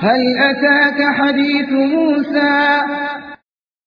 هل أتاك حديث موسى؟